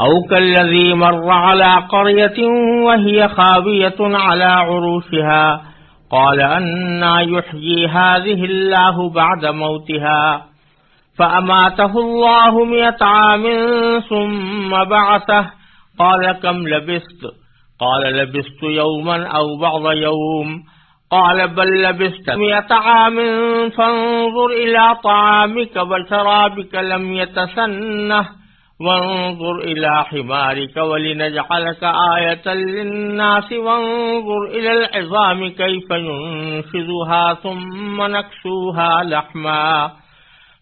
أو كالذي مر على قرية وهي خاوية على عروشها، قال أنا يحيي هذه الله بعد موتها. فأماته الله مئة عام ثم بعثه، قال كم لبست؟ قال لبست يوما أو بعض يوم. قال بل لبست مئة عام، فانظر إلى طعامك وشرابك لم يتسنه. وانظر إلى حمارك ولنجعلك آية للناس. وانظر إلى العظام كيف ينشذها ثم نكسوها لحما.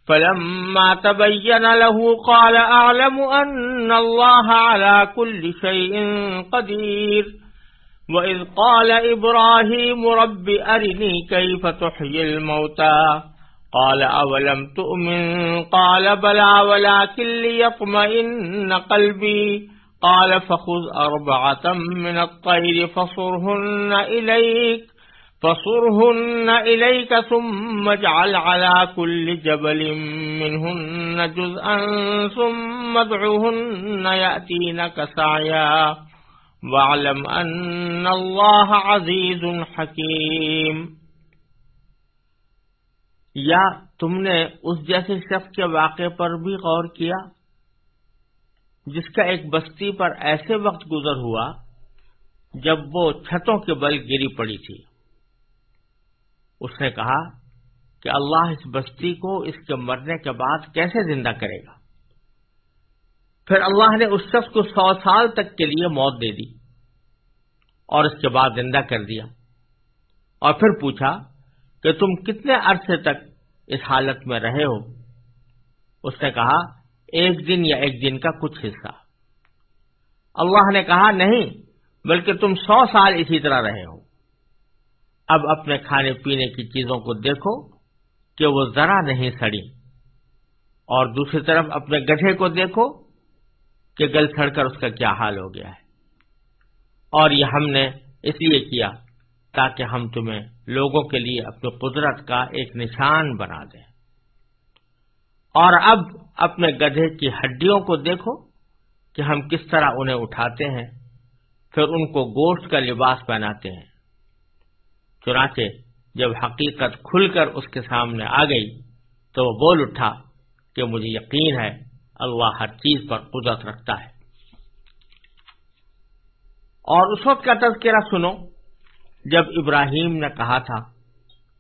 فلما تبين له قال أعلم أن الله على كل شيء قدير. وإذ قال إبراهيم رب أرني كيف تحيي الموتى. قال أولم تؤمن؟ قال بلى ولكن ليطمئن قلبي. قال فخذ أربعة من الطير فصرهن إليك فصرهن إليك ثم اجعل على كل جبل منهن جزءا ثم ادعهن يأتينك سعيا. واعلم أن الله عزيز حكيم. یا تم نے اس جیسے شخص کے واقعے پر بھی غور کیا جس کا ایک بستی پر ایسے وقت گزر ہوا جب وہ چھتوں کے بل گری پڑی تھی؟ اس نے کہا کہ اللہ اس بستی کو اس کے مرنے کے بعد کیسے زندہ کرے گا؟ پھر اللہ نے اس شخص کو سو سال تک کے لیے موت دے دی اور اس کے بعد زندہ کر دیا اور پھر پوچھا کہ تم کتنے عرصے تک اس حالت میں رہے ہو؟ اس نے کہا، ایک دن یا ایک دن کا کچھ حصہ۔ اللہ نے کہا، نہیں، بلکہ تم سو سال اسی طرح رہے ہو۔ اب اپنے کھانے پینے کی چیزوں کو دیکھو کہ وہ ذرا نہیں سڑی۔ اور دوسری طرف اپنے گڈھے کو دیکھو کہ گل سڑ کر اس کا کیا حال ہو گیا ہے۔ اور یہ ہم نے اس لیے کیا تاکہ ہم تمہیں لوگوں کے لیے اپنی قدرت کا ایک نشان بنا دیں۔ اور اب اپنے گدھے کی ہڈیوں کو دیکھو کہ ہم کس طرح انہیں اٹھاتے ہیں۔ پھر ان کو گوشت کا لباس پہناتے ہیں۔ چنانچہ جب حقیقت کھل کر اس کے سامنے آ گئی تو وہ بول اٹھا کہ مجھے یقین ہے، اللہ ہر چیز پر قدرت رکھتا ہے۔ اور اس وقت کا تذکرہ سنو۔ جب ابراہیم نے کہا تھا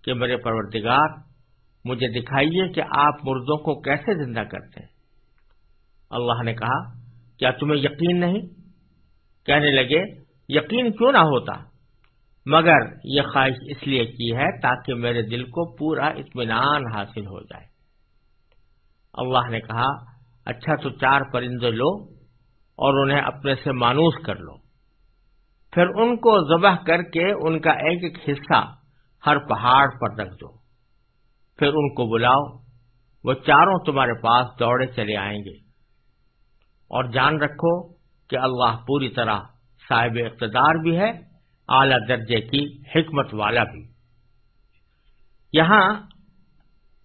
کہ میرے پروردگار، مجھے دکھائیے کہ آپ مردوں کو کیسے زندہ کرتے ہیں۔ اللہ نے کہا، کیا تمہیں یقین نہیں؟ کہنے لگے، یقین کیوں نہ ہوتا؟ مگر یہ خواہش اس لیے کی ہے تاکہ میرے دل کو پورا اطمینان حاصل ہو جائے۔ اللہ نے کہا اچھا تو چار پرندے لو اور انہیں اپنے سے مانوس کر لو۔ پھر ان کو ذبح کر کے ان کا ایک ایک حصہ ہر پہاڑ پر رکھ دو۔ پھر ان کو بلاؤ، وہ چاروں تمہارے پاس دوڑے چلے آئیں گے۔ اور جان رکھو کہ اللہ پوری طرح صاحب اقتدار بھی ہے، اعلی درجے کی حکمت والا بھی۔ یہاں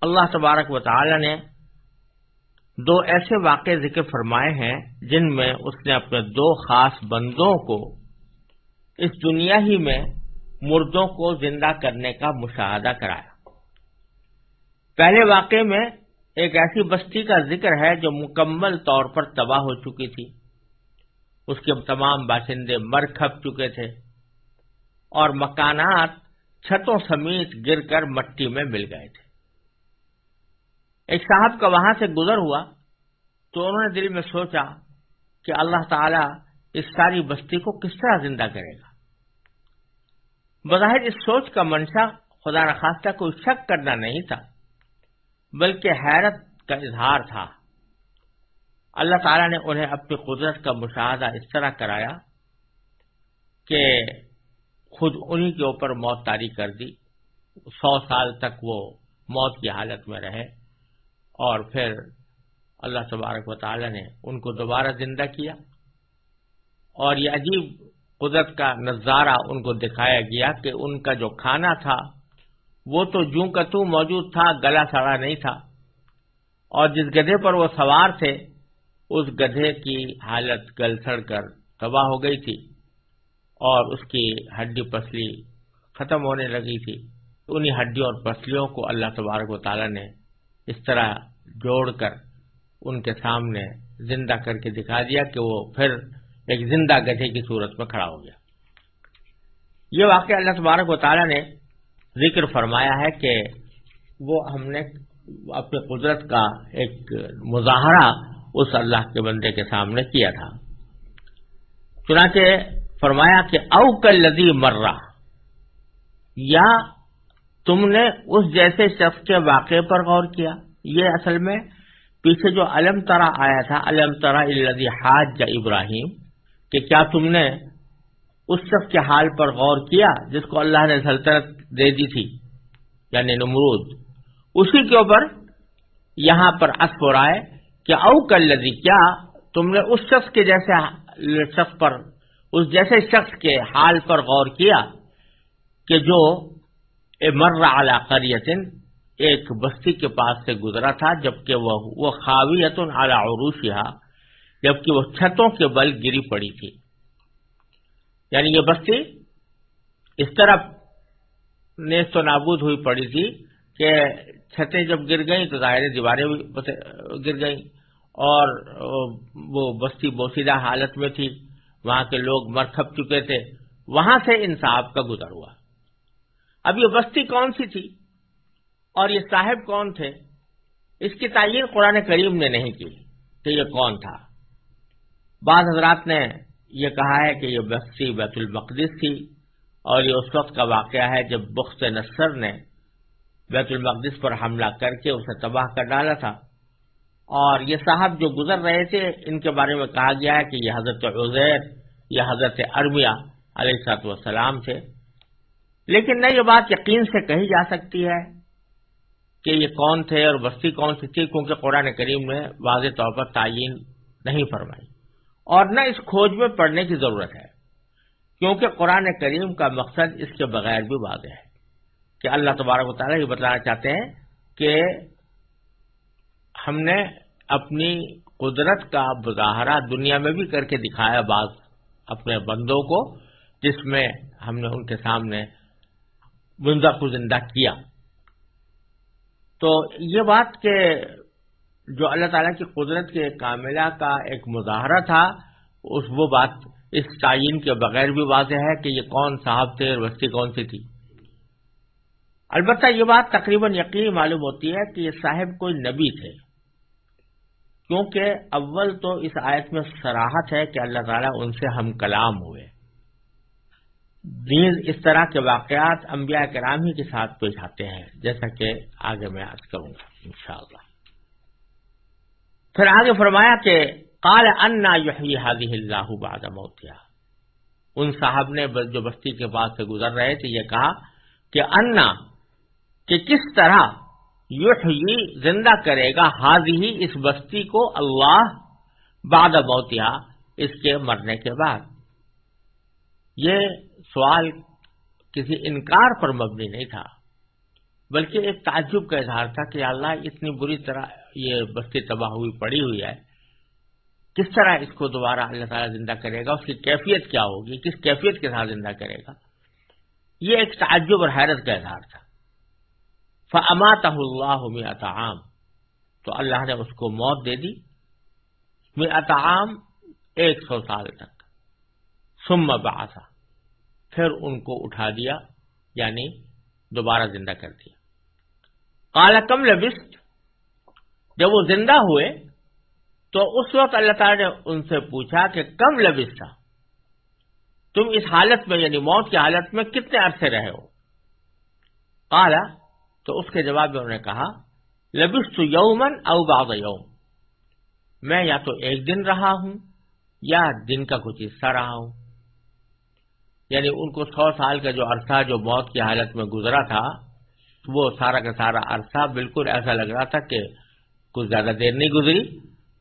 اللہ تبارک و تعالی نے دو ایسے واقع ذکر فرمائے ہیں جن میں اس نے اپنے دو خاص بندوں کو اس دنیا ہی میں مردوں کو زندہ کرنے کا مشاہدہ کرایا۔ پہلے واقعے میں ایک ایسی بستی کا ذکر ہے جو مکمل طور پر تباہ ہو چکی تھی۔ اس کے تمام باشندے مر کھپ چکے تھے اور مکانات چھتوں سمیت گر کر مٹی میں مل گئے تھے۔ ایک صاحب کا وہاں سے گزر ہوا تو انہوں نے دل میں سوچا کہ اللہ تعالی اس ساری بستی کو کس طرح زندہ کرے گا۔ بظاہر اس سوچ کا منشا خدا نخواستہ کو شک کرنا نہیں تھا، بلکہ حیرت کا اظہار تھا۔ اللہ تعالیٰ نے انہیں اپنی قدرت کا مشاہدہ اس طرح کرایا کہ خود انہی کے اوپر موت تاری کر دی۔ سو سال تک وہ موت کی حالت میں رہے اور پھر اللہ تبارک و تعالی نے ان کو دوبارہ زندہ کیا۔ اور یہ عجیب قدرت کا نظارہ ان کو دکھایا گیا کہ ان کا جو کھانا تھا، وہ تو جوں کا تو موجود تھا، گلا سڑا نہیں تھا۔ اور جس گدھے پر وہ سوار تھے، اس گدھے کی حالت گل سڑ کر تباہ ہو گئی تھی اور اس کی ہڈی پسلی ختم ہونے لگی تھی۔ انہی ہڈیوں اور پسلیوں کو اللہ تبارک و تعالیٰ نے اس طرح جوڑ کر ان کے سامنے زندہ کر کے دکھا دیا کہ وہ پھر ایک زندہ گدھے کی صورت میں کھڑا ہو گیا۔ یہ واقعہ اللہ تبارک و تعالیٰ نے ذکر فرمایا ہے کہ وہ ہم نے اپنی قدرت کا ایک مظاہرہ اس اللہ کے بندے کے سامنے کیا تھا۔ چنانچہ فرمایا کہ او لدی مرہ، یا تم نے اس جیسے شخص کے واقعے پر غور کیا۔ یہ اصل میں پیچھے جو علم ترا آیا تھا، علم ترا الدی حاج یا ابراہیم کہ کیا تم نے اس شخص کے حال پر غور کیا جس کو اللہ نے سلطنت دے دی تھی؟ یعنی نمرود. اسی کے اوپر یہاں پر اصف ہو رہا ہے کہ او کل لدی کیا تم نے اس شخص کے جیسے شخص پر، اس جیسے شخص کے حال پر غور کیا کہ جو مر اعلی قریتن ایک بستی کے پاس سے گزرا تھا جبکہ وہ خاویت اعلی عروشیہ جبکہ وہ چھتوں کے بل گری پڑی تھی۔ یعنی یہ بستی اس طرح نیست و نابود ہوئی پڑی تھی کہ چھتیں جب گر گئیں تو ظاہر دیواریں گر گئیں اور وہ بستی بوسیدہ حالت میں تھی۔ وہاں کے لوگ مر تھپ چکے تھے۔ وہاں سے ان صاحب کا گزر ہوا۔ اب یہ بستی کون سی تھی؟ اور یہ صاحب کون تھے؟ اس کی تعین قرآن کریم نے نہیں کی کہ یہ کون تھا۔ بعض حضرات نے یہ کہا ہے کہ یہ بستی بیت المقدس تھی اور یہ اس وقت کا واقعہ ہے جب بخت نصر نے بیت المقدس پر حملہ کر کے اسے تباہ کر ڈالا تھا۔ اور یہ صاحب جو گزر رہے تھے، ان کے بارے میں کہا گیا ہے کہ یہ حضرت عزیر یا حضرت ارمیا علیہ سات وسلام تھے۔ لیکن نہ یہ بات یقین سے کہی جا سکتی ہے کہ یہ کون تھے اور بستی کون سی تھی، کیونکہ قرآن کریم نے واضح طور پر تعین نہیں فرمائی۔ اور نہ اس کھوج میں پڑھنے کی ضرورت ہے، کیونکہ قرآن کریم کا مقصد اس کے بغیر بھی واضح ہے کہ اللہ تبارک و تعالیٰ یہ بتانا چاہتے ہیں کہ ہم نے اپنی قدرت کا مظاہرہ دنیا میں بھی کر کے دکھایا بعض اپنے بندوں کو، جس میں ہم نے ان کے سامنے بندا کو زندہ کیا۔ تو یہ بات کہ جو اللہ تعالیٰ کی قدرت کے کاملہ کا ایک مظاہرہ تھا، اس وہ بات، اس تعین کے بغیر بھی واضح ہے کہ یہ کون صاحب تھے اور بستی کون سی تھی۔ البتہ یہ بات تقریباً یقین معلوم ہوتی ہے کہ یہ صاحب کوئی نبی تھے۔ کیونکہ اول تو اس آیت میں سراہت ہے کہ اللہ تعالیٰ ان سے ہم کلام ہوئے۔ نیز اس طرح کے واقعات انبیاء کرام ہی کے ساتھ پیش آتے ہیں، جیسا کہ آگے میں آج کروں گا، انشاءاللہ۔ پھر آگے فرمایا کہ کال انا یحیی حاضی اللہ بعد موتیا ان صاحب نے جو بستی کے پاس سے گزر رہے تھے یہ کہا کہ انا، کہ کس طرح یحیی زندہ کرے گا حاضی اس بستی کو اللہ بعد موتیا اس کے مرنے کے بعد۔ یہ سوال کسی انکار پر مبنی نہیں تھا، بلکہ ایک تعجب کا اظہار تھا کہ اللہ اتنی بری طرح یہ بستی تباہ ہوئی، پڑی ہوئی ہے۔ کس طرح اس کو دوبارہ اللہ تعالیٰ زندہ کرے گا؟ اس کی کیفیت کیا ہوگی؟ کس کیفیت کے ساتھ زندہ کرے گا؟ یہ ایک تعجب اور حیرت کا اظہار تھا۔ فمات اللہ میں تو اللہ نے اس کو موت دے دی۔ میں عام، ایک سو سال تک۔ سم باسا پھر ان کو اٹھا دیا یعنی دوبارہ زندہ کر دیا۔ کالا کم لبست جب وہ زندہ ہوئے تو اس وقت اللہ تعالی نے ان سے پوچھا کہ کم لبس تھا؟ تم اس حالت میں یعنی موت کی حالت میں کتنے عرصے رہے ہو؟ کالا تو اس کے جواب میں انہوں نے کہا لبس تو یومن او باب یوم۔ میں یا تو ایک دن رہا ہوں یا دن کا کچھ حصہ رہا ہوں۔ یعنی ان کو سو سال کا جو عرصہ جو موت کی حالت میں گزرا تھا، وہ سارا کا سارا عرصہ بالکل ایسا لگ رہا تھا کہ کچھ زیادہ دیر نہیں گزری،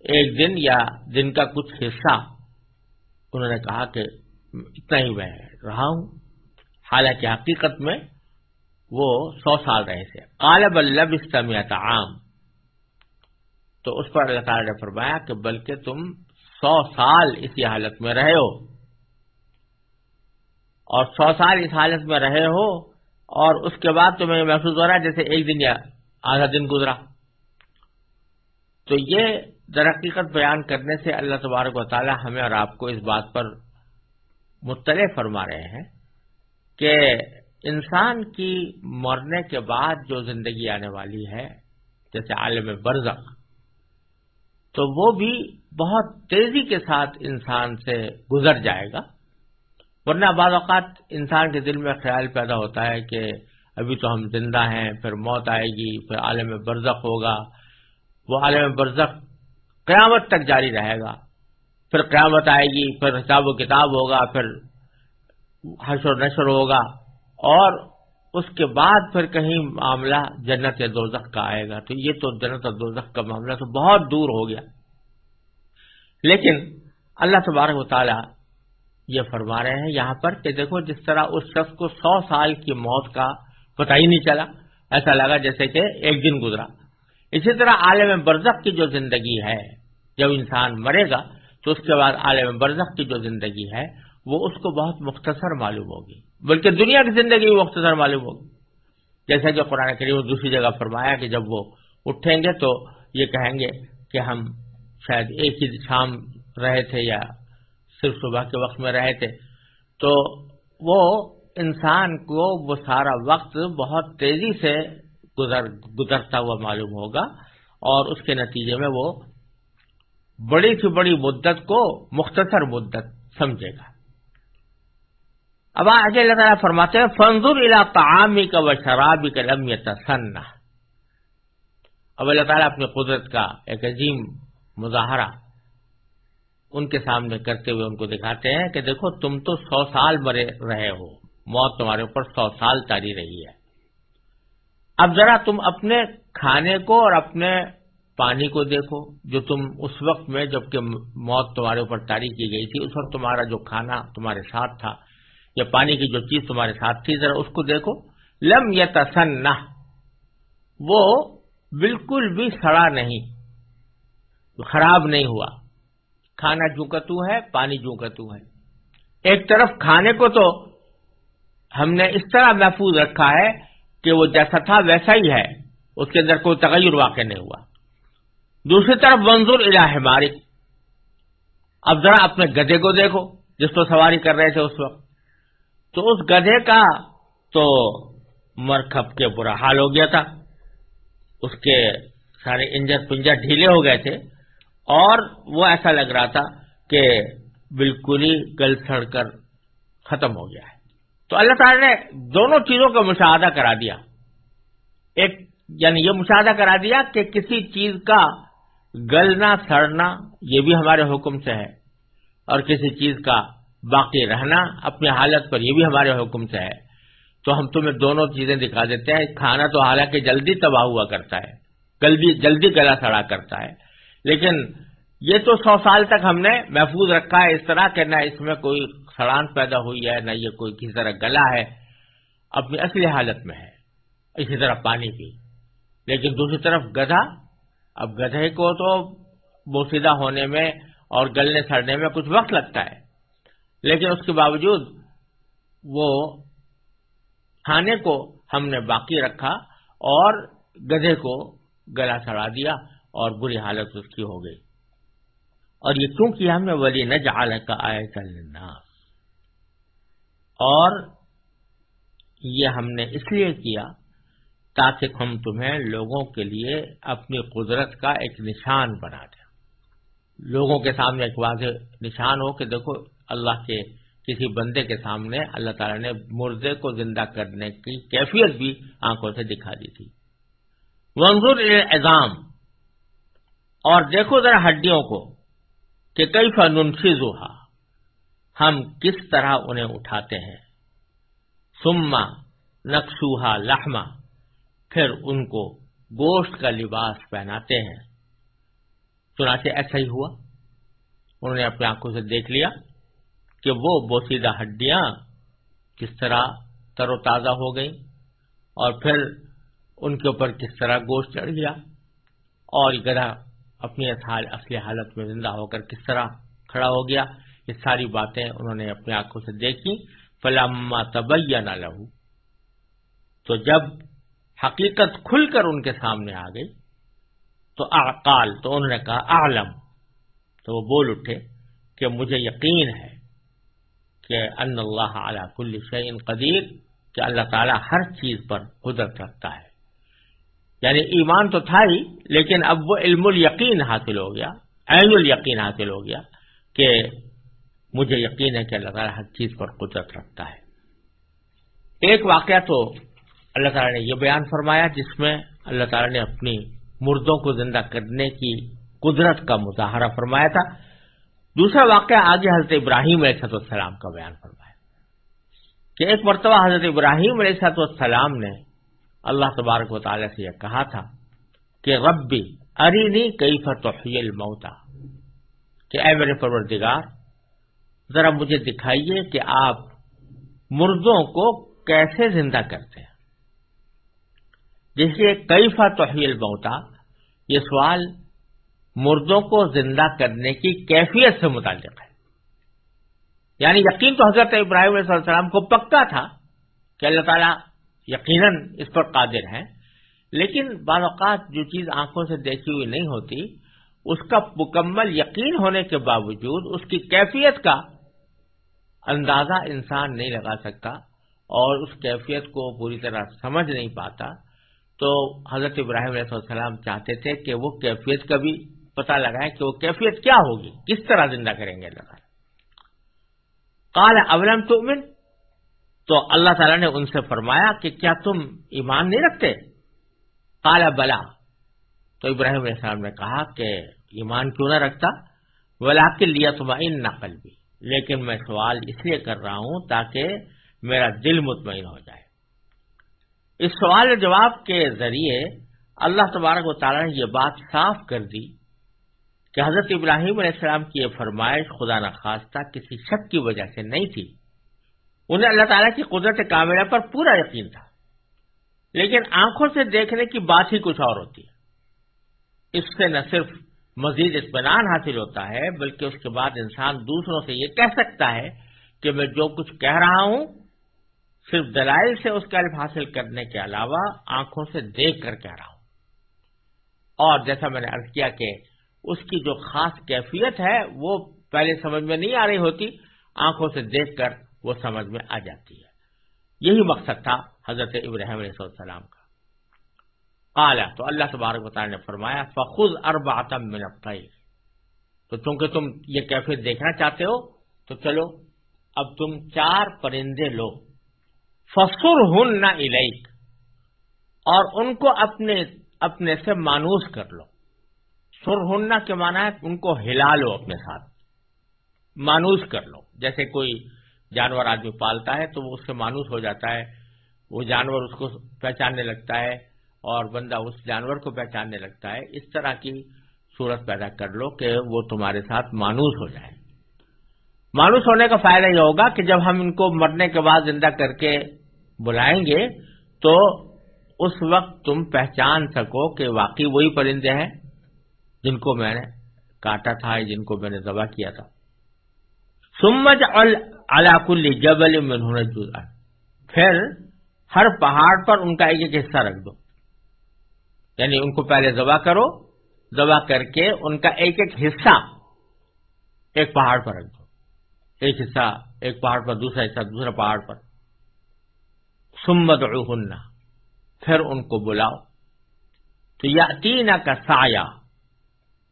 ایک دن یا دن کا کچھ حصہ انہوں نے کہا کہ اتنا ہی میں رہا ہوں۔ حالانکہ حقیقت میں وہ سو سال رہے تھے۔ قالب الب استمیت عام۔ تو اس پر اللہ تعالی نے فرمایا کہ بلکہ تم سو سال اسی حالت میں رہے ہو۔ اور سو سال اس حالت میں رہے ہو اور اس کے بعد تمہیں محسوس ہو رہا ہے جیسے ایک دن یا آدھا دن گزرا۔ تو یہ درقیقت بیان کرنے سے اللہ تبارک و تعالی ہمیں اور آپ کو اس بات پر مطلع فرما رہے ہیں کہ انسان کی مرنے کے بعد جو زندگی آنے والی ہے، جیسے عالم برزخ، تو وہ بھی بہت تیزی کے ساتھ انسان سے گزر جائے گا۔ ورنہ بعض اوقات انسان کے دل میں خیال پیدا ہوتا ہے کہ ابھی تو ہم زندہ ہیں، پھر موت آئے گی، پھر عالم برزخ ہوگا۔ وہ عالم برزخ قیامت تک جاری رہے گا۔ پھر قیامت آئے گی، پھر حساب و کتاب ہوگا، پھر حشر و نشر ہوگا اور اس کے بعد پھر کہیں معاملہ جنت یا دوزخ کا آئے گا۔ تو یہ تو جنت اور دوزخ کا معاملہ تو بہت دور ہو گیا۔ لیکن اللہ تبارک و تعالی یہ فرما رہے ہیں یہاں پر کہ دیکھو جس طرح اس شخص کو سو سال کی موت کا پتہ ہی نہیں چلا، ایسا لگا جیسے کہ ایک دن گزرا۔ اسی طرح عالم برزخ کی جو زندگی ہے، جب انسان مرے گا، تو اس کے بعد عالم برزخ کی جو زندگی ہے، وہ اس کو بہت مختصر معلوم ہوگی۔ بلکہ دنیا کی زندگی بھی مختصر معلوم ہوگی۔ جیسا کہ قرآن کریم دوسری جگہ فرمایا کہ جب وہ اٹھیں گے تو یہ کہیں گے کہ ہم شاید ایک ہی شام رہے تھے یا صرف صبح کے وقت میں رہے تھے۔ تو وہ انسان کو وہ سارا وقت بہت تیزی سے گزر، گزرتا ہوا معلوم ہوگا اور اس کے نتیجے میں وہ بڑی سے بڑی مدت کو مختصر مدت سمجھے گا۔ اب آج اللہ تعالیٰ فرماتے ہیں فنزور الا تعامی کا و شرابی کا لم یتسنہ اب اللہ تعالیٰ اپنی قدرت کا ایک عظیم مظاہرہ ان کے سامنے کرتے ہوئے ان کو دکھاتے ہیں کہ دیکھو تم تو سو سال مرے رہے ہو، موت تمہارے اوپر سو سال تاری رہی ہے۔ اب ذرا تم اپنے کھانے کو اور اپنے پانی کو دیکھو، جو تم اس وقت میں جبکہ موت تمہارے اوپر تاری کی گئی تھی، اس وقت تمہارا جو کھانا تمہارے ساتھ تھا، یا پانی کی جو چیز تمہارے ساتھ تھی، ذرا اس کو دیکھو۔ لم یا وہ بالکل بھی سڑا نہیں، خراب نہیں ہوا۔ کھانا جوکتو ہے، پانی جوکتو ہے۔ ایک طرف کھانے کو تو ہم نے اس طرح محفوظ رکھا ہے کہ وہ جیسا تھا ویسا ہی ہے، اس کے اندر کوئی تغیر واقع نہیں ہوا۔ دوسری طرف منظور الہ مارک اب ذرا اپنے گدے کو دیکھو، جس کو سواری کر رہے تھے اس وقت۔ تو اس گدھے کا تو مرکب کے برا حال ہو گیا تھا۔ اس کے سارے انجر پنجر ڈھیلے ہو گئے تھے۔ اور وہ ایسا لگ رہا تھا کہ بالکل ہی گل سڑ کر ختم ہو گیا ہے۔ تو اللہ تعالی نے دونوں چیزوں کا مشاہدہ کرا دیا۔ ایک یعنی یہ مشاہدہ کرا دیا کہ کسی چیز کا گلنا، سڑنا یہ بھی ہمارے حکم سے ہے اور کسی چیز کا باقی رہنا اپنی حالت پر یہ بھی ہمارے حکم سے ہے۔ تو ہم تمہیں دونوں چیزیں دکھا دیتے ہیں۔ کھانا تو حالانکہ جلدی تباہ ہوا کرتا ہے، جلدی جلدی گلا سڑا کرتا ہے۔ لیکن یہ تو سو سال تک ہم نے محفوظ رکھا ہے اس طرح کہ نہ اس میں کوئی سڑان پیدا ہوئی ہے، نہ یہ کوئی کسی طرح گلا ہے، اپنی اصلی حالت میں ہے، اسی طرح پانی بھی لیکن دوسری طرف گدھا، اب گدھے کو تو بوسیدہ ہونے میں اور گلنے سڑنے میں کچھ وقت لگتا ہے۔ لیکن اس کے باوجود وہ کھانے کو ہم نے باقی رکھا اور گدھے کو گلا سڑا دیا اور بری حالت اس کی ہو گئی۔ اور یہ کیوں کیا ہم نے؟ ولی نہ جال کا آئے چلنا اور یہ ہم نے اس لیے کیا تاکہ ہم تمہیں لوگوں کے لیے اپنی قدرت کا ایک نشان بنا دیں۔ لوگوں کے سامنے ایک واضح نشان ہو کہ دیکھو، اللہ کے کسی بندے کے سامنے اللہ تعالی نے مردے کو زندہ کرنے کی کیفیت بھی آنکھوں سے دکھا دی تھی۔ منظور اعظام اور دیکھو ذرا ہڈیوں کو کہ کئی فنفیز ہم کس طرح انہیں اٹھاتے ہیں؟ سما نقصوہا لہما پھر ان کو گوشت کا لباس پہناتے ہیں۔ چنانچہ ایسا ہی ہوا۔ انہوں نے اپنی آنکھوں سے دیکھ لیا کہ وہ بوسیدہ ہڈیاں کس طرح تر و تازہ ہو گئیں اور پھر ان کے اوپر کس طرح گوشت چڑھ گیا اور گدھا اپنی اصلی حالت میں زندہ ہو کر کس طرح کھڑا ہو گیا۔ یہ ساری باتیں انہوں نے اپنی آنکھوں سے دیکھی۔ فلما تبین لہو تو جب حقیقت کھل کر ان کے سامنے آ گئی، تو اعقال تو انہوں نے کہا عالم تو وہ بول اٹھے کہ مجھے یقین ہے کہ ان اللہ علی کل شعین قدیر، کہ اللہ تعالیٰ ہر چیز پر قدرت رکھتا ہے۔ یعنی ایمان تو تھا ہی، لیکن اب وہ علم الیقین حاصل ہو گیا، عین الیقین حاصل ہو گیا کہ مجھے یقین ہے کہ اللہ تعالیٰ ہر چیز پر قدرت رکھتا ہے۔ ایک واقعہ تو اللہ تعالیٰ نے یہ بیان فرمایا جس میں اللہ تعالیٰ نے اپنی مردوں کو زندہ کرنے کی قدرت کا مظاہرہ فرمایا تھا۔ دوسرا واقعہ آگے حضرت ابراہیم علیہ السلام کا بیان فرمایا۔ کہ ایک مرتبہ حضرت ابراہیم علیہ السلام نے اللہ تبارک و تعالیٰ سے یہ کہا تھا کہ ربی ارینی کئی فتحیل موتا کہ اے میرے پروردگار ذرا مجھے دکھائیے کہ آپ مردوں کو کیسے زندہ کرتے ہیں۔ جس لیے کئی فتحیل موتا یہ سوال مردوں کو زندہ کرنے کی کیفیت سے متعلق ہے۔ یعنی یقین تو حضرت ابراہیم علیہ السلام کو پکا تھا کہ اللہ تعالیٰ یقیناً اس پر قادر ہیں، لیکن بعض اوقات جو چیز آنکھوں سے دیکھی ہوئی نہیں ہوتی، اس کا مکمل یقین ہونے کے باوجود اس کی کیفیت کا اندازہ انسان نہیں لگا سکتا اور اس کیفیت کو پوری طرح سمجھ نہیں پاتا، تو حضرت ابراہیم علیہ السلام چاہتے تھے کہ وہ کیفیت کا بھی پتا لگائیں کہ وہ کیفیت کیا ہوگی، کس طرح زندہ کریں گے اللہ تعالیٰ۔ کال اولم تمن تو اللہ تعالیٰ نے ان سے فرمایا کہ کیا تم ایمان نہیں رکھتے؟ کالا بلا۔ تو ابراہیم علیہ السلام نے کہا کہ ایمان کیوں نہ رکھتا؟ ولا کے لیا تمہین نقل بھی لیکن میں سوال اس لیے کر رہا ہوں تاکہ میرا دل مطمئن ہو جائے۔ اس سوال جواب کے ذریعے اللہ تبارک و تعالیٰ نے یہ بات صاف کر دی کہ حضرت ابراہیم علیہ السلام کی یہ فرمائش خدا نخواستہ کسی شک کی وجہ سے نہیں تھی۔ انہیں اللہ تعالیٰ کی قدرت کاملہ پر پورا یقین تھا۔ لیکن آنکھوں سے دیکھنے کی بات ہی کچھ اور ہوتی ہے۔ اس سے نہ صرف مزید اطمینان حاصل ہوتا ہے، بلکہ اس کے بعد انسان دوسروں سے یہ کہہ سکتا ہے کہ میں جو کچھ کہہ رہا ہوں، صرف دلائل سے اس کا علم حاصل کرنے کے علاوہ آنکھوں سے دیکھ کر کہہ رہا ہوں۔ اور جیسا میں نے ارض کیا کہ اس کی جو خاص کیفیت ہے، وہ پہلے سمجھ میں نہیں آ رہی ہوتی، آنکھوں سے دیکھ کر وہ سمجھ میں آ جاتی ہے۔ یہی مقصد تھا حضرت ابراہیم علیہ السلام کا۔ اعلیٰ تو اللہ تبارک بتا نے فرمایا، فخذ اربعتم من الطیر۔ تو چونکہ تم یہ کیفیت دیکھنا چاہتے ہو، تو چلو، اب تم چار پرندے لو۔ فسر ہن نہ اور ان کو اپنے اپنے سے مانوس کر لو۔ سر ہننا کے معنی ہے ان کو ہلا لو اپنے ساتھ، مانوس کر لو۔ جیسے کوئی جانور آدمی پالتا ہے، تو وہ اس سے مانوس ہو جاتا ہے، وہ جانور اس کو پہچاننے لگتا ہے اور بندہ اس جانور کو پہچاننے لگتا ہے، اس طرح کی صورت پیدا کر لو کہ وہ تمہارے ساتھ مانوس ہو جائے۔ مانوس ہونے کا فائدہ یہ ہوگا کہ جب ہم ان کو مرنے کے بعد زندہ کر کے بلائیں گے تو اس وقت تم پہچان سکو کہ واقعی وہی پرندے ہیں جن کو میں نے کاٹا تھا، جن کو میں نے ذبح کیا تھا۔ سمج الکل جبل میں پھر ہر پہاڑ پر ان کا ایک ایک حصہ رکھ دو۔ یعنی ان کو پہلے ذبح کرو، ذبح کر کے ان کا ایک ایک حصہ ایک پہاڑ پر رکھ دو۔ ایک حصہ ایک پہاڑ پر، دوسرا حصہ دوسرا پہاڑ پر۔ سمت پھر ان کو بلاؤ۔ تو یا تین کا سایہ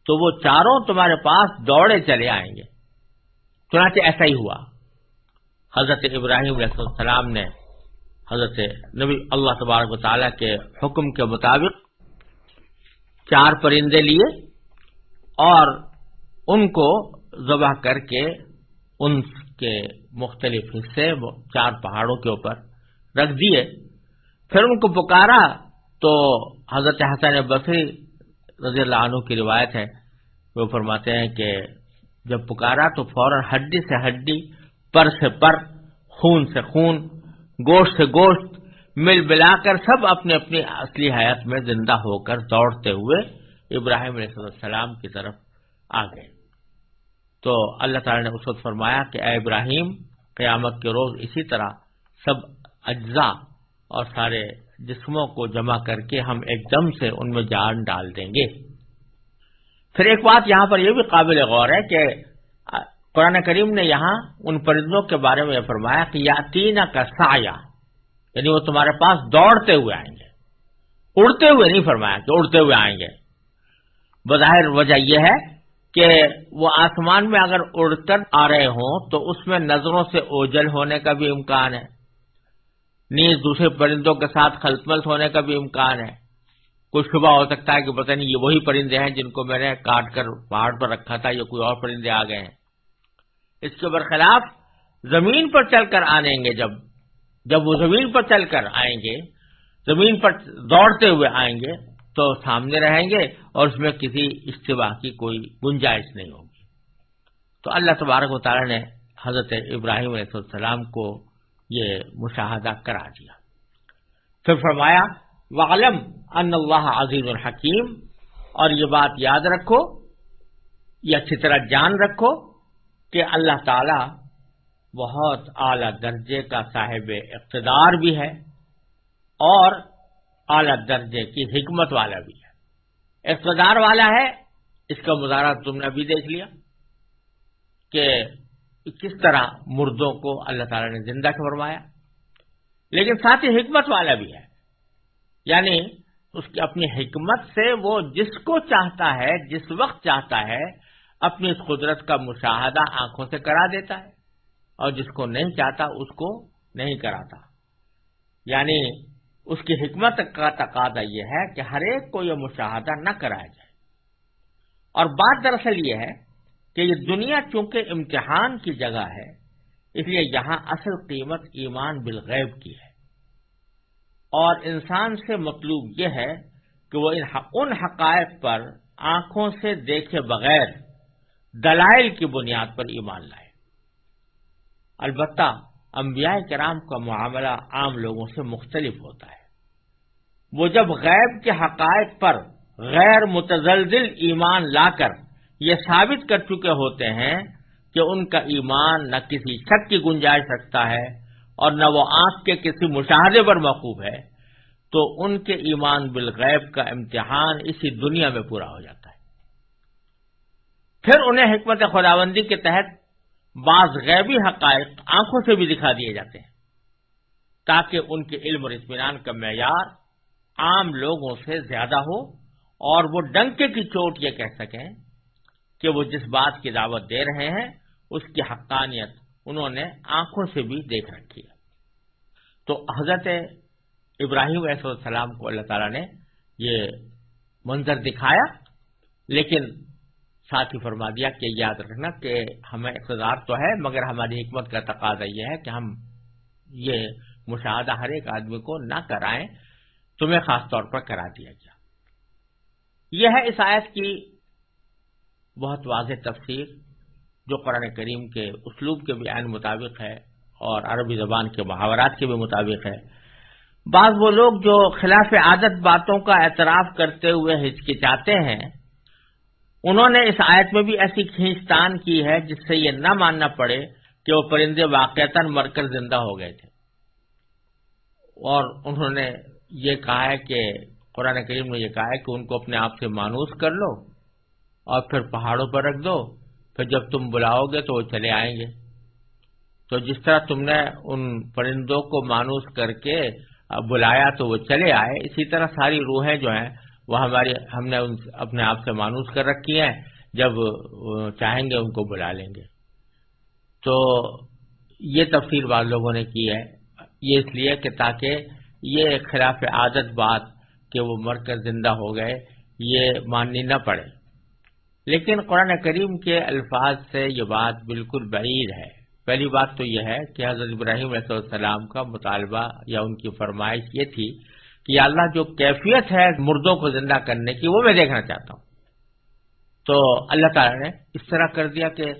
تو وہ چاروں تمہارے پاس دوڑے چلے آئیں گے۔ چنانچہ ایسا ہی ہوا۔ حضرت ابراہیم علیہ السلام نے حضرت نبی اللہ تبارک و تعالیٰ کے حکم کے مطابق چار پرندے لیے اور ان کو ذبح کر کے ان کے مختلف حصے چار پہاڑوں کے اوپر رکھ دیے۔ پھر ان کو پکارا تو حضرت حسن بصری رضی اللہ عنہ کی روایت ہے، وہ فرماتے ہیں کہ جب پکارا تو فوراً ہڈی سے ہڈی، پر سے پر، خون سے خون، گوشت سے گوشت مل ملا کر سب اپنی اپنی اصلی حیات میں زندہ ہو کر دوڑتے ہوئے ابراہیم علیہ السلام کی طرف آ گئے۔ تو اللہ تعالی نے اس وقت فرمایا کہ اے ابراہیم، قیامت کے روز اسی طرح سب اجزاء اور سارے جسموں کو جمع کر کے ہم ایک دم سے ان میں جان ڈال دیں گے۔ پھر ایک بات یہاں پر یہ بھی قابل غور ہے کہ قرآن کریم نے یہاں ان پرندوں کے بارے میں فرمایا کہ یا تین کا سایہ یعنی وہ تمہارے پاس دوڑتے ہوئے آئیں گے۔ اڑتے ہوئے نہیں فرمایا کہ اڑتے ہوئے آئیں گے۔ بظاہر وجہ یہ ہے کہ وہ آسمان میں اگر اڑ کر آ رہے ہوں تو اس میں نظروں سے اوجل ہونے کا بھی امکان ہے۔ نیز دوسرے پرندوں کے ساتھ خلط ہونے کا بھی امکان ہے۔ کوئی شبہ ہو سکتا ہے کہ پتہ نہیں یہ وہی پرندے ہیں جن کو میں نے کاٹ کر پہاڑ پر رکھا تھا یا کوئی اور پرندے آ گئے ہیں۔ اس کے برخلاف زمین پر چل کر آنے گے جب جب وہ زمین پر چل کر آئیں گے، زمین پر دوڑتے ہوئے آئیں گے، تو سامنے رہیں گے اور اس میں کسی اشتباہ کی کوئی گنجائش نہیں ہوگی۔ تو اللہ تبارک و تعالی نے حضرت ابراہیم علیہ السلام کو یہ مشاہدہ کرا دیا۔ پھر فرمایا، وعلم ان اللہ عظیم الحکیم اور یہ بات یاد رکھو، یہ اچھی طرح جان رکھو کہ اللہ تعالی بہت اعلی درجے کا صاحب اقتدار بھی ہے اور اعلی درجے کی حکمت والا بھی ہے۔ اقتدار والا ہے، اس کا مظاہرہ تم نے ابھی دیکھ لیا کہ کس طرح مردوں کو اللہ تعالی نے زندہ فرمایا لیکن ساتھ ہی حکمت والا بھی ہے۔ یعنی اس کی اپنی حکمت سے وہ جس کو چاہتا ہے، جس وقت چاہتا ہے، اپنی اس قدرت کا مشاہدہ آنکھوں سے کرا دیتا ہے۔ اور جس کو نہیں چاہتا اس کو نہیں کراتا۔ یعنی اس کی حکمت کا تقاضا یہ ہے کہ ہر ایک کو یہ مشاہدہ نہ کرایا جائے۔ اور بات دراصل یہ ہے کہ یہ دنیا چونکہ امتحان کی جگہ ہے، اس لیے یہاں اصل قیمت ایمان بالغیب کی ہے۔ اور انسان سے مطلوب یہ ہے کہ وہ ان حقائق پر آنکھوں سے دیکھے بغیر دلائل کی بنیاد پر ایمان لائے۔ البتہ انبیاء کرام کا معاملہ عام لوگوں سے مختلف ہوتا ہے۔ وہ جب غیب کے حقائق پر غیر متزلزل ایمان لا کر یہ ثابت کر چکے ہوتے ہیں کہ ان کا ایمان نہ کسی شک کی گنجائش رکھتا ہے اور نہ وہ آنکھ کے کسی مشاہدے پر موقوف ہے، تو ان کے ایمان بالغیب کا امتحان اسی دنیا میں پورا ہو جاتا ہے۔ پھر انہیں حکمت خداوندی کے تحت بعض غیبی حقائق آنکھوں سے بھی دکھا دیے جاتے ہیں۔ تاکہ ان کے علم اور اطمینان کا معیار عام لوگوں سے زیادہ ہو اور وہ ڈنکے کی چوٹ یہ کہہ سکیں کہ وہ جس بات کی دعوت دے رہے ہیں، اس کی حقانیت انہوں نے آنکھوں سے بھی دیکھ رکھی ہے۔ تو حضرت ابراہیم علیہ السلام کو اللہ تعالیٰ نے یہ منظر دکھایا، لیکن ساتھ ہی فرما دیا کہ یاد رکھنا کہ ہمیں اقتدار تو ہے، مگر ہماری حکمت کا تقاضا یہ ہے کہ ہم یہ مشاہدہ ہر ایک آدمی کو نہ کرائیں، تمہیں خاص طور پر کرا دیا گیا یہ ہے اس آیت کی بہت واضح تفسیر جو قرآن کریم کے اسلوب کے بھی عین مطابق ہے اور عربی زبان کے محاورات کے بھی مطابق ہے۔ بعض وہ لوگ جو خلاف عادت باتوں کا اعتراف کرتے ہوئے ہچکچاتے ہیں انہوں نے اس آیت میں بھی ایسی کھینچتان کی ہے جس سے یہ نہ ماننا پڑے کہ وہ پرندے واقعتا مر کر زندہ ہو گئے تھے۔ اور انہوں نے یہ کہا ہے کہ قرآن کریم نے یہ کہا ہے کہ ان کو اپنے آپ سے مانوس کر لو اور پھر پہاڑوں پر رکھ دو، پھر جب تم بلاؤ گے تو وہ چلے آئیں گے۔ تو جس طرح تم نے ان پرندوں کو مانوس کر کے بلایا تو وہ چلے آئے، اسی طرح ساری روحیں جو ہیں وہ ہماری ہم نے اپنے آپ سے مانوس کر رکھی ہیں جب چاہیں گے ان کو بلا لیں گے۔ تو یہ تفصیل بعض لوگوں نے کی ہے۔ یہ اس لیے کہ تاکہ یہ خلاف عادت بات کہ وہ مر کر زندہ ہو گئے، یہ ماننی نہ پڑے۔ لیکن قرآن کریم کے الفاظ سے یہ بات بالکل بعید ہے۔ پہلی بات تو یہ ہے کہ حضرت ابراہیم علیہ السلام کا مطالبہ یا ان کی فرمائش یہ تھی کہ اللہ جو کیفیت ہے مردوں کو زندہ کرنے کی وہ میں دیکھنا چاہتا ہوں۔ تو اللہ تعالی نے اس طرح کر دیا کہ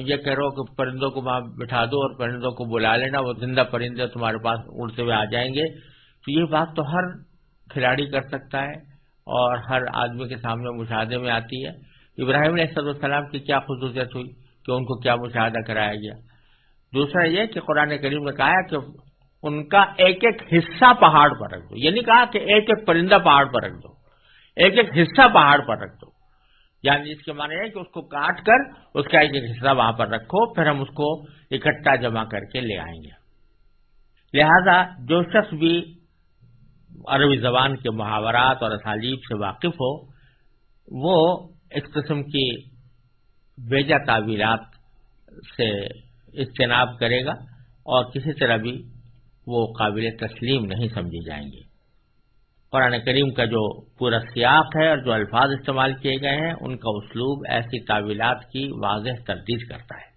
یہ کہہ رہا کہ پرندوں کو وہاں بٹھا دو اور پرندوں کو بلا لینا، وہ زندہ پرندے تمہارے پاس اڑتے ہوئے آ جائیں گے۔ تو یہ بات تو ہر کھلاڑی کر سکتا ہے اور ہر آدمی کے سامنے مشاہدے میں آتی ہے۔ ابراہیم علیہ السلام کی کیا خصوصیت ہوئی کہ ان کو کیا مشاہدہ کرایا گیا؟ دوسرا یہ کہ قرآن کریم نے کہا کہ ان کا ایک ایک حصہ پہاڑ پر رکھ دو۔ یہ نہیں کہا کہ ایک ایک پرندہ پہاڑ پر رکھ دو۔ ایک ایک حصہ پہاڑ پر رکھ دو۔ یعنی اس کے معنی ہے کہ اس کو کاٹ کر اس کا ایک ایک حصہ وہاں پر رکھو، پھر ہم اس کو اکٹھا جمع کر کے لے آئیں گے۔ لہذا جو شخص بھی عربی زبان کے محاورات اور اسالیب سے واقف ہو، وہ اس قسم کی بیجا تعبیرات سے اجتناب کرے گا اور کسی طرح بھی وہ قابل تسلیم نہیں سمجھی جائیں گے قرآن کریم کا جو پورا سیاق ہے اور جو الفاظ استعمال کیے گئے ہیں، ان کا اسلوب ایسی تعویلات کی واضح تردید کرتا ہے۔